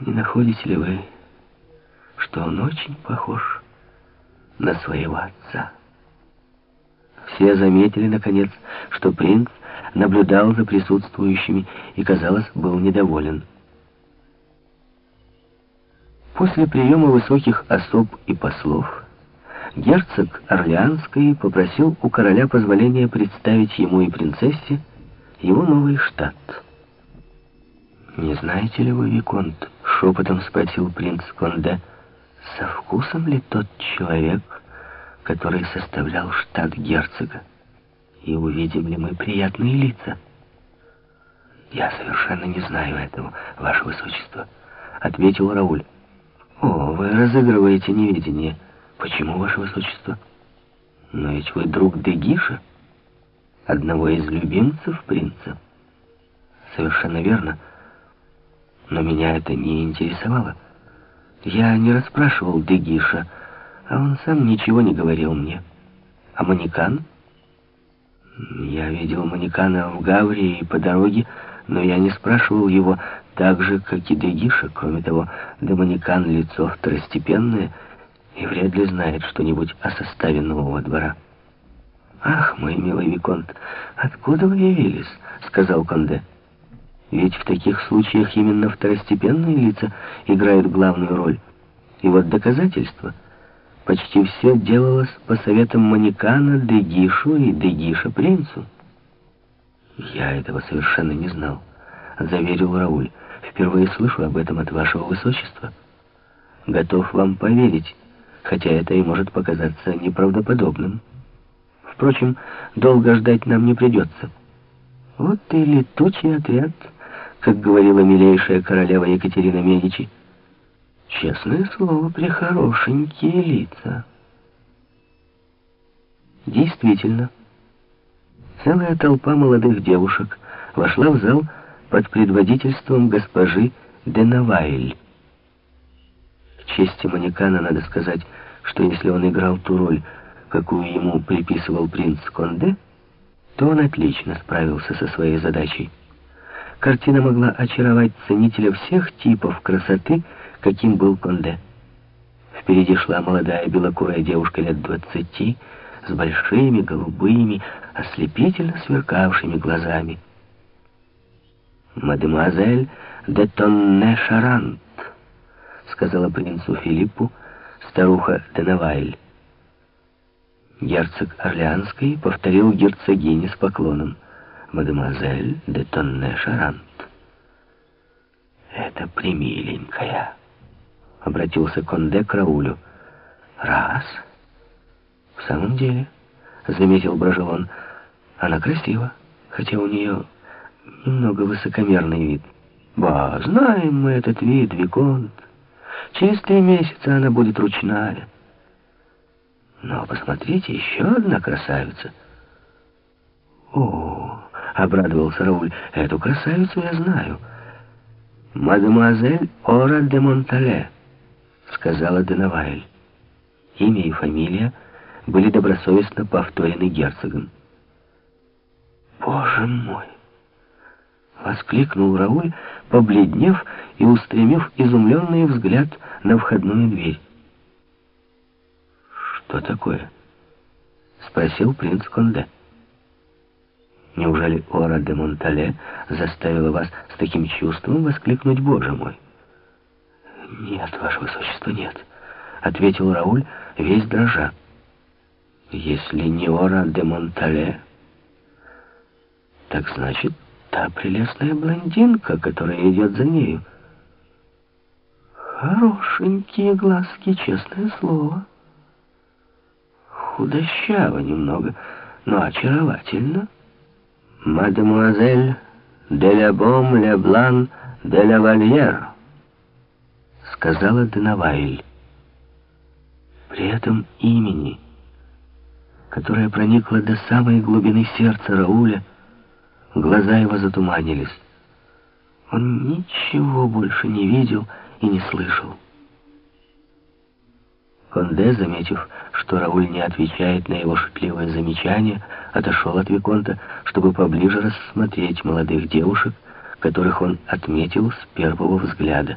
Не находите ли вы, что он очень похож на своего отца? Все заметили, наконец, что принц наблюдал за присутствующими и, казалось, был недоволен. После приема высоких особ и послов герцог Орлеанский попросил у короля позволения представить ему и принцессе его новый штат. «Не знаете ли вы, Виконт?» — шепотом спросил принц Конде. «Со вкусом ли тот человек, который составлял штат герцога? И увидим ли мы приятные лица?» «Я совершенно не знаю этого, ваше высочество», — ответил Рауль. «О, вы разыгрываете неведение. Почему, ваше высочество?» «Но ведь вы друг Дегиша, одного из любимцев принца». «Совершенно верно» но меня это не интересовало. Я не расспрашивал Дегиша, а он сам ничего не говорил мне. А Манекан? Я видел Манекана в Гаврии и по дороге, но я не спрашивал его так же, как и Дегиша. Кроме того, Доманикан — лицо второстепенное и вряд ли знает что-нибудь о составе нового двора. «Ах, мой милый Виконт, откуда вы явились?» — сказал Конде. Ведь в таких случаях именно второстепенные лица играют главную роль. И вот доказательство. Почти все делалось по советам Манекана, Дегишу и Дегиша принцу. «Я этого совершенно не знал», — заверил Рауль. «Впервые слышу об этом от вашего высочества. Готов вам поверить, хотя это и может показаться неправдоподобным. Впрочем, долго ждать нам не придется. Вот и летучий отряд» как говорила милейшая королева Екатерина Медичи. Честное слово, прихорошенькие лица. Действительно, целая толпа молодых девушек вошла в зал под предводительством госпожи Денавайль. В чести Манекана надо сказать, что если он играл ту роль, какую ему приписывал принц Конде, то он отлично справился со своей задачей. Картина могла очаровать ценителя всех типов красоты, каким был Конде. Впереди шла молодая белокурая девушка лет двадцати, с большими, голубыми, ослепительно сверкавшими глазами. «Мадемуазель де Тонне Шарант», — сказала принцу Филиппу старуха Денавайль. Герцог Орлеанский повторил герцогине с поклоном — мадемуазель де Тонне Шарант. «Это примиленькая», — обратился Конде к Раулю. «Раз». «В самом деле», — заметил Брожелон, — «она красива, хотя у нее немного высокомерный вид». «Ба, знаем мы этот вид, Виконт. Через три месяца она будет ручная». «Но посмотрите, еще одна красавица». «О, обрадовался Рауль. «Эту красавицу я знаю». «Мадемуазель Ора де Монтале», — сказала Денавайль. Имя и фамилия были добросовестно повторены герцогом. «Боже мой!» — воскликнул Рауль, побледнев и устремив изумленный взгляд на входную дверь. «Что такое?» — спросил принц Конде. Неужели Ора де Монтале заставила вас с таким чувством воскликнуть «Боже мой»? «Нет, ваше высочество, нет», — ответил Рауль, весь дрожа. «Если не Ора де Монтале, так значит, та прелестная блондинка, которая идет за нею». Хорошенькие глазки, честное слово. Худощаво немного, но очаровательно. «Мадемуазель де Лябом Леблан де Лавальер», — сказала Денавайль. При этом имени, которое проникло до самой глубины сердца Рауля, глаза его затуманились. Он ничего больше не видел и не слышал. Конде, заметив, что Рауль не отвечает на его шутливое замечание, отошел от Виконта, чтобы поближе рассмотреть молодых девушек, которых он отметил с первого взгляда.